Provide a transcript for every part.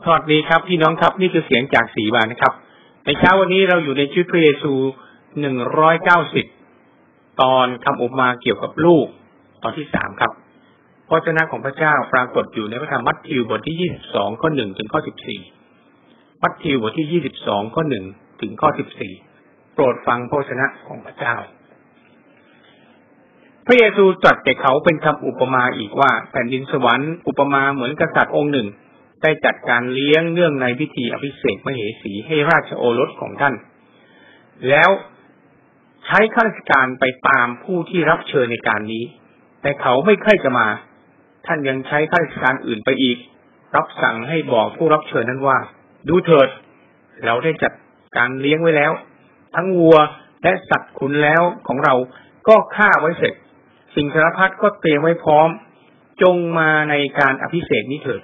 สวัสดีครับพี่น้องครับนี่คือเสียงจากสีบานนะครับ ในเช้าวันนี้เราอยู่ในชีวิตพระเยซูหนึ่งร้อยเก้าสิบตอนคำอบมาเกี่ยวกับลูก ตอนที่สามครับพระเจ้าของพระเจ้าปรากฏอยู่ในพระธรรมมัทธิวบทที่ยี่สิบสองข้อหนึ่งถึงข้อสิบสี่มัทธิวบทที่ยี่สิบสองข้อหนึ่งถึงข้อสิบสี่โปรดฟังพระชนะของพระเจ้า พระเยซูตรัสแก่เขาเป็นคำอุปมาอีกว่าแผ่นดินสวรรค์อุปมาเหมือนกษัตริย์องค์หนึ่ง ได้จัดการเลี้ยงเนื่องในพิธีอภิเษกมเหสีให้ราชโอรสของท่าน แล้วใช้ข้าราชการไปตามผู้ที่รับเชิญในการนี้ แต่เขาไม่ค่อยจะมา ท่านยังใช้ข้าราชการอื่นไปอีก รับสั่งให้บอกผู้รับเชิญนั้นว่า ดูเถิด เราได้จัดการเลี้ยงไว้แล้ว ทั้งวัวและสัตว์ขุนแล้วของเราก็ฆ่าไว้เสร็จ สิ่งสารพัดก็เตรียมไว้พร้อม จงมาในการอภิเษกนี้เถิด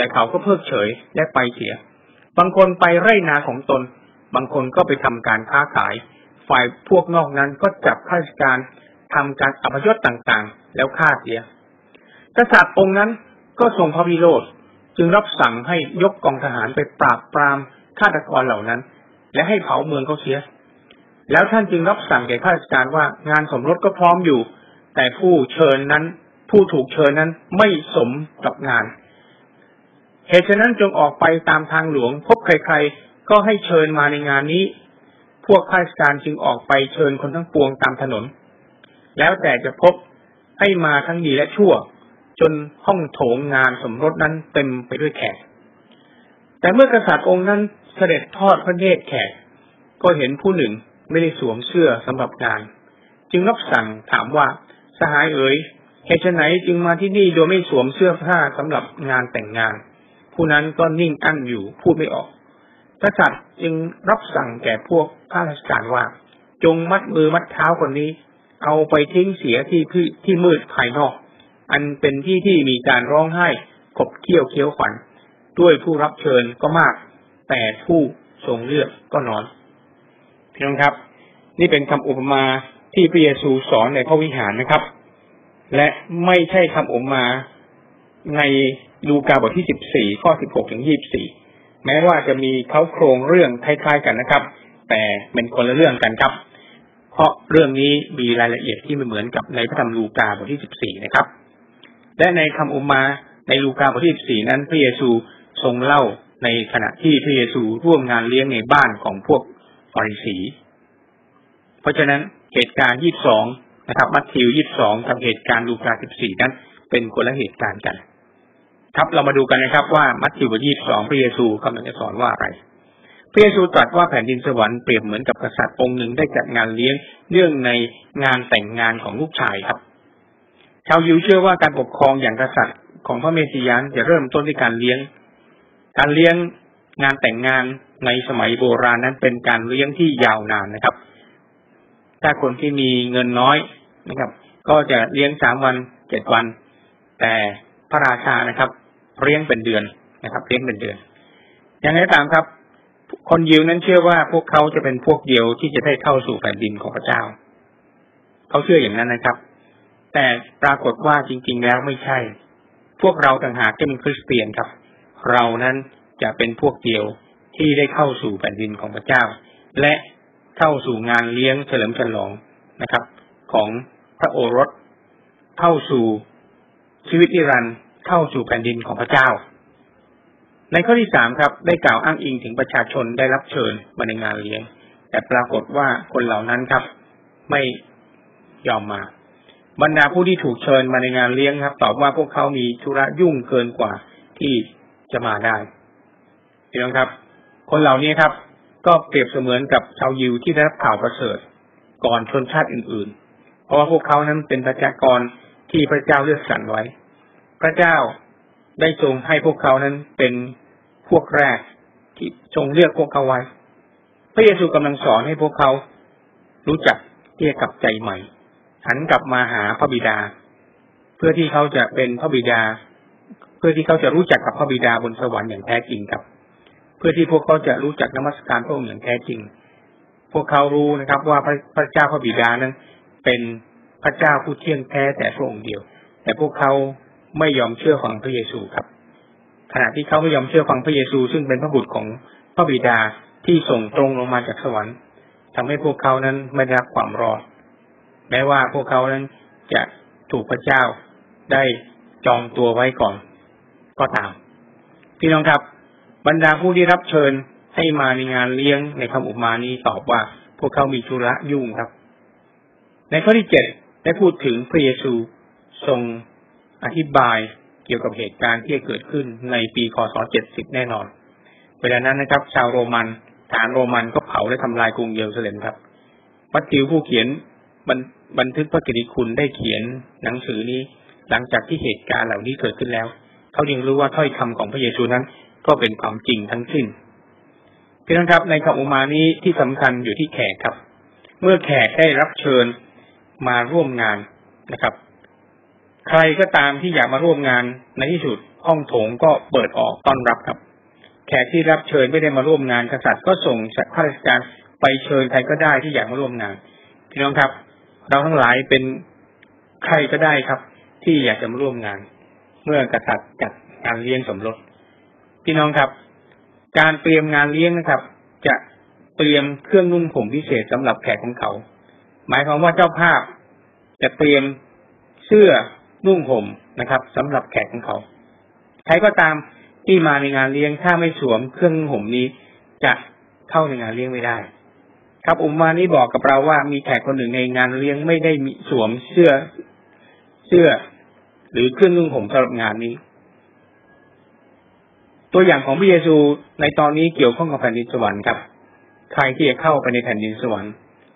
แต่เขาก็เพิกเฉยและไปเสีย บางคนไปไร่นาของตน บางคนก็ไปทำการค้าขาย ฝ่ายพวกนอกนั้นก็จับข้าราชการทำการอัปยศต่างๆ แล้วฆ่าเสีย กษัตริย์องค์นั้นก็ทรงพระวิโรธจึงรับสั่งให้ยกกองทหารไปปราบปรามฆาตกรเหล่านั้น และให้เผาเมืองเขาเสีย แล้วท่านจึงรับสั่งแก่ข้าราชการว่างานสมรสก็พร้อมอยู่ แต่ผู้เชิญนั้น ผู้ถูกเชิญนั้นไม่สมกับงาน เหตุฉะนั้นจงออกไปตามทางหลวง พบใครๆ ก็ให้เชิญมาในงานนี้ พวกข้าราชการจึงออกไปเชิญคนทั้งปวงตามถนน แล้วแต่จะพบให้มาทั้งดีและชั่ว จนห้องโถงงานสมรสนั้นเต็มไปด้วยแขก แต่เมื่อกษัตริย์องค์นั้นเสด็จทอดพระเนตรแขก ก็เห็นผู้หนึ่งไม่ได้สวมเสื้อสำหรับงาน จึงรับสั่งถามว่าสหายเอ๋ยเหตุไหนจึงมาที่นี่โดยไม่สวมเสื้อผ้าสำหรับงานแต่งงาน ผู้นั้นก็นิ่งอั้นอยู่พูดไม่ออกกษัตริย์จึงรับสั่งแก่พวกข้าราชการว่า จงมัดมือมัดเท้าคนนี้ เอาไปทิ้งเสียที่ที่ที่มืดภายนอก อันเป็นที่ที่มีการร้องไห้ขบเคี้ยวเคี้ยวขวัญด้วยผู้รับเชิญก็มาก แต่ผู้ทรงเลือกก็นอยพี่น้องครับ นี่เป็นคำอุปมาที่พระเยซูสอนในพระวิหารนะครับ และไม่ใช่คำอุปมาใน ลูกาบทที่สิบสี่ข้อสิบหกถึงยี่บสี่แม้ว่าจะมีเขาโครงเรื่องคล้ายๆกันนะครับ แต่เป็นคนละเรื่องกันครับ เพราะเรื่องนี้มีรายละเอียดที่ไม่เหมือนกับในพระธรรมลูกาบทที่สิบสี่นะครับ และในคำอุมาในลูกาบทที่สิบสี่นั้นพระเยซูทรงเล่าในขณะที่พระเยซูร่วมงานเลี้ยงในบ้านของพวกฟาริสี เพราะฉะนั้นเหตุการณ์ยี่สองนะครับ มัทธิวยี่สองกับเหตุการณ์ลูกาสิบสี่นั้นเป็นคนละเหตุการณ์กัน ครับเรามาดูกันนะครับว่ามัทธิวบทที่สองพระเยซูกำลังจะสอนว่าอะไร พระเยซูตรัสว่าแผ่นดินสวรรค์เปรียบเหมือนกับกษัตริย์องค์หนึ่งได้จัดงานเลี้ยงเรื่องในงานแต่งงานของลูกชายครับ ชาวยิวเชื่อว่าการปกครองอย่างกษัตริย์ของพระเมสสิยานจะเริ่มต้นด้วยการเลี้ยง การเลี้ยงงานแต่งงานในสมัยโบราณนั้นเป็นการเลี้ยงที่ยาวนานนะครับ ถ้าคนที่มีเงินน้อยนะครับ ก็จะเลี้ยงสามวันเจ็ดวัน แต่ พระราชานะครับเลี้ยงเป็นเดือนนะครับเลี้ยงเป็นเดือน อย่างไรตามครับ คนยิวนั้นเชื่อว่าพวกเขาจะเป็นพวกเดียวที่จะได้เข้าสู่แผ่นดินของพระเจ้า เขาเชื่ออย่างนั้นนะครับ แต่ปรากฏว่าจริง ๆ แล้วไม่ใช่ พวกเราต่างหากที่เป็นคริสเตียนครับ เรานั้นจะเป็นพวกเดียวที่ได้เข้าสู่แผ่นดินของพระเจ้า และเข้าสู่งานเลี้ยงเฉลิมฉลองนะครับ ของพระโอรสเข้าสู่ ชีวิตนิรันดร์เข้าสู่แผ่นดินของพระเจ้า ในข้อที่สามครับ ได้กล่าวอ้างอิงถึงประชาชนได้รับเชิญมาในงานเลี้ยง แต่ปรากฏว่าคนเหล่านั้นครับ ไม่ยอมมา บรรดาผู้ที่ถูกเชิญมาในงานเลี้ยงครับ ตอบว่าพวกเขามีธุระยุ่งเกินกว่าที่จะมาได้พี่น้องครับ คนเหล่านี้ครับ ก็เปรียบเสมือนกับชาวยิวที่ได้รับข่าวประเสริฐก่อนชนชาติอื่น ๆ เพราะว่าพวกเขานั้นเป็นประชากรที่พระเจ้าเลือกสรรไว้ พระเจ้าได้ทรงให้พวกเขานั้นเป็นพวกแรกที่ทรงเลือกพวกเขาไว้ พระเยซูกำลังสอนให้พวกเขา รู้จักเที่ยกับใจใหม่ หันกลับมาหาพระบิดา เพื่อที่เขาจะเป็นพระบิดา เพื่อที่เขาจะรู้จักกับพระบิดาบนสวรรค์อย่างแท้จริงครับ เพื่อที่พวกเขาจะรู้จักนมัสการพระองค์อย่างแท้จริง พวกเขารู้นะครับ ว่าพระพระเจ้าพระบิดานั้น เป็นพระเจ้าผู้เที่ยงแท้แต่พระองค์เดียว แต่พวกเขา ไม่ยอมเชื่อฟังพระเยซูครับ ขณะที่เขาไม่ยอมเชื่อฟังพระเยซู ซึ่งเป็นพระบุตรของพระบิดาที่ส่งตรงลงมาจากสวรรค์ทำให้พวกเขานั้นไม่ได้รับความรอด แม้ว่าพวกเขานั้นจะถูกพระเจ้าได้จองตัวไว้ก่อน ก็ตาม พี่น้องครับ บรรดาผู้ที่รับเชิญให้มาในงานเลี้ยงในคำอุปมานี้ตอบว่า พวกเขามีธุระยุ่งครับ ในข้อที่เจ็ดได้พูดถึงพระเยซูทรง อธิบายเกี่ยวกับเหตุการณ์ที่เกิดขึ้นในปีคศ 70 แน่นอน เวลานั้นนะครับ ชาวโรมันฐานโรมันก็เผาและทำลายกรุงเยรูซาเล็มครับมัทธิวผู้เขียนบบันทึกพระกิติคุณได้เขียนหนังสือนี้ หลังจากที่เหตุการณ์เหล่านี้เกิดขึ้นแล้ว เขายังรู้ว่าถ้อยคำของพระเยซูนั้น ก็เป็นความจริงทั้งสิ้นพี่น้องครับในคำอุมานี้ที่สำคัญอยู่ที่แขกครับ เมื่อแขกได้รับเชิญมาร่วมงานนะครับ ใครก็ตามที่อยากมาร่วมงานในที่สุดห้องโถงก็เปิดออกต้อนรับครับ แขกที่รับเชิญไม่ได้มาร่วมงานกษัตริย์ก็ส่งข้าราชการไปเชิญใครก็ได้ที่อยากมาร่วมงานพี่น้องครับ เราทั้งหลายเป็นใครก็ได้ครับ ที่อยากจะมาร่วมงาน เมื่อกษัตริย์จัดการเลี้ยงสมรสพี่น้องครับ การเตรียมงานเลี้ยงนะครับ จะเตรียมเครื่องนุ่งผมพิเศษสำหรับแขกของเขา หมายความว่าเจ้าภาพจะเตรียมเสื้อ นุ่งห่มนะครับสำหรับแขกของเขา ใครก็ตามที่มาในงานเลี้ยงถ้าไม่สวมเครื่องห่มนี้จะเข้าในงานเลี้ยงไม่ได้ ครับอุมานี้บอกกับเราว่ามีแขกคนหนึ่งในงานเลี้ยงไม่ได้มีสวมเสื้อเสื้อ หรือเครื่องนุ่งห่มสำหรับงานนี้ ตัวอย่างของพระเยซูในตอนนี้เกี่ยวข้องกับแผ่นดินสวรรค์ครับ ใครที่จะเข้าไปในแผ่นดินสวรรค์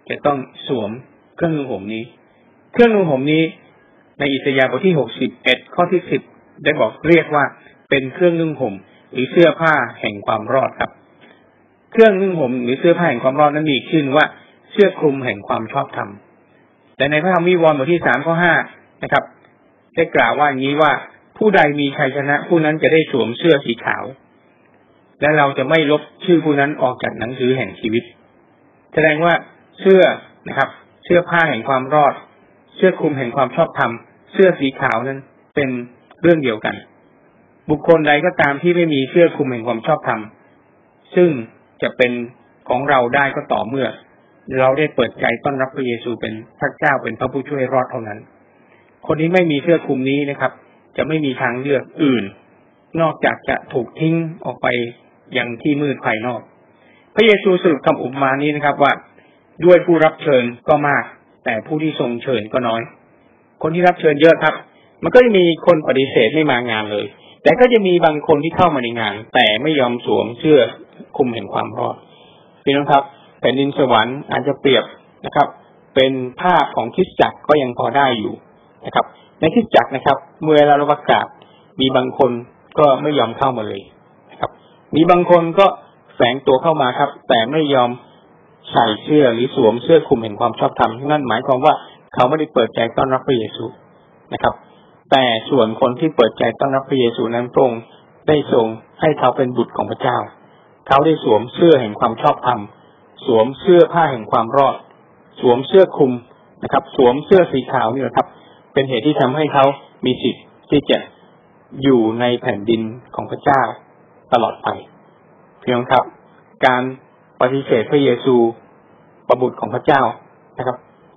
จะต้องสวมเครื่องนุ่งห่มนี้ เครื่องนุ่งห่มนี้ ในอิสยาห์บทที่หกสิบเอ็ดข้อที่สิบได้บอกเรียกว่าเป็นเครื่องนุ่งห่มหรือเสื้อผ้าแห่งความรอดครับ เครื่องนุ่งห่มหรือเสื้อผ้าแห่งความรอดนั้นมีชื่อว่าเสื้อคลุมแห่งความชอบธรรมแต่ในพระธรรมวิวรณ์บทที่สามข้อห้านะครับ ได้กล่าวว่าอย่างนี้ว่าผู้ใดมีชัยชนะ ผู้นั้นจะได้สวมเสื้อสีขาว และเราจะไม่ลบชื่อผู้นั้นออกจากหนังสือแห่งชีวิต แสดงว่าเสื้อนะครับ เสื้อผ้าแห่งความรอด เสื้อคลุมแห่งความชอบธรรม เสื้อสีขาวนั้นเป็นเรื่องเดียวกัน บุคคลใดก็ตามที่ไม่มีเสื้อคลุมแห่งความชอบธรรม ซึ่งจะเป็นของเราได้ก็ต่อเมื่อ เราได้เปิดใจต้อนรับพระเยซูเป็นพระเจ้าเป็นพระผู้ช่วยรอดเท่านั้น คนที่ไม่มีเสื้อคลุมนี้นะครับ จะไม่มีทางเลือกอื่น นอกจากจะถูกทิ้งออกไปอย่างที่มืดภายนอก พระเยซูสรุปคำอุปมานี้นะครับว่าด้วยผู้รับเชิญก็มาก แต่ผู้ที่ทรงเชิญก็น้อย คนที่รับเชิญเยอะครับ มันก็จะมีคนปฏิเสธไม่มางานเลย แต่ก็จะมีบางคนที่เข้ามาในงาน แต่ไม่ยอมสวมเสื้อคุมแห่งความรอดพี่น้องครับแผ่นดินสวรรค์อาจจะเปรียบนะครับ เป็นภาพของคิดจักรก็ยังพอได้อยู่นะครับ ในคิดจักรนะครับ เมื่อเราประกาศมีบางคนก็ไม่ยอมเข้ามาเลยนะครับ มีบางคนก็แฝงตัวเข้ามาครับ แต่ไม่ยอม ใส่เสื้อหรือสวมเสื้อคลุมแห่งความชอบธรรมนั่นหมายความว่าเขาไม่ได้เปิดใจต้อนรับพระเยซูนะครับ แต่ส่วนคนที่เปิดใจต้อนรับพระเยซูนั้นพระองค์ได้ทรงให้เขาเป็นบุตรของพระเจ้า เขาได้สวมเสื้อแห่งความชอบธรรม สวมเสื้อผ้าแห่งความรอด สวมเสื้อคลุมนะครับ สวมเสื้อสีขาวนี่แหละครับ เป็นเหตุที่ทำให้เขามีสิทธิ์ที่จะอยู่ในแผ่นดินของพระเจ้าตลอดไป เพียงครับ การปฏิเสธพระเยซู ประบุตรของพระเจ้านะครับ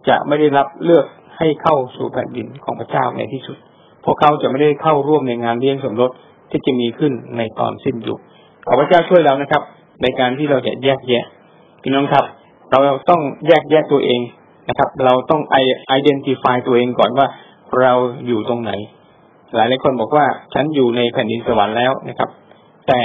จะไม่ได้รับเลือกให้เข้าสู่แผ่นดินของพระเจ้าในที่สุด พวกเขาจะไม่ได้เข้าร่วมในงานเลี้ยงสมรสที่จะมีขึ้นในตอนสิ้นยุคขอพระเจ้าช่วยเรานะครับ ในการที่เราจะแยกแยะพี่น้องครับ เราต้องแยกแยะตัวเองนะครับ เราต้องไอไอดีนติฟายตัวเองก่อนว่าเราอยู่ตรงไหน หลายหลายคนบอกว่าฉันอยู่ในแผ่นดินสวรรค์แล้วนะครับ แต่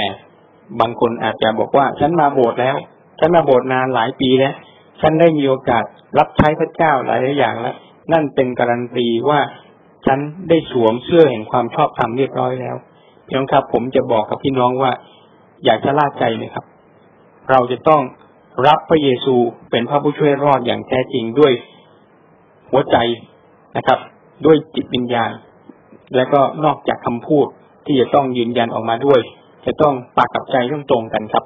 บางคนอาจจะบอกว่าฉันมาโบสถ์แล้ว ฉันมาโบสถ์นานหลายปีแล้ว ฉันได้มีโอกาสรับใช้พระเจ้าหลายอย่างแล้ว นั่นเป็นการันตีว่าฉันได้สวมเสื้อแห่งความชอบธรรมเรียบร้อยแล้วพี่น้องครับผมจะบอกกับพี่น้องว่า อยากจะลาใจเลยครับ เราจะต้องรับพระเยซูเป็นพระผู้ช่วยรอดอย่างแท้จริงด้วยหัวใจนะครับ ด้วยจิตวิญญาณ และก็นอกจากคำพูดที่จะต้องยืนยันออกมาด้วย จะต้องปากกับใจต้องตรงกันครับ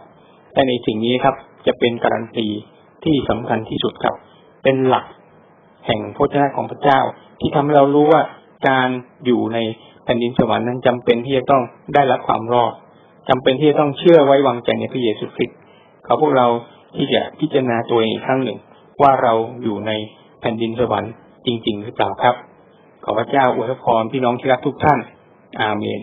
แต่ในสิ่งนี้ครับ จะเป็นการันตี ที่สำคัญที่สุดครับ เป็นหลักแห่งพระเจ้าของพระเจ้า ที่ทำให้เรารู้ว่าการอยู่ในแผ่นดินสวรรค์นั้นจำเป็นที่จะต้องได้รับความรอดจำเป็นที่จะต้องเชื่อไว้วางใจในพระเยซูคริสต์ขอพวกเราที่จะพิจารณาตัวเองอีกครั้งหนึ่ง ว่าเราอยู่ในแผ่นดินสวรรค์จริง ๆ หรือเปล่าครับ ขอพระเจ้าอวยพรพี่น้องที่รักทุกท่าน อาเมน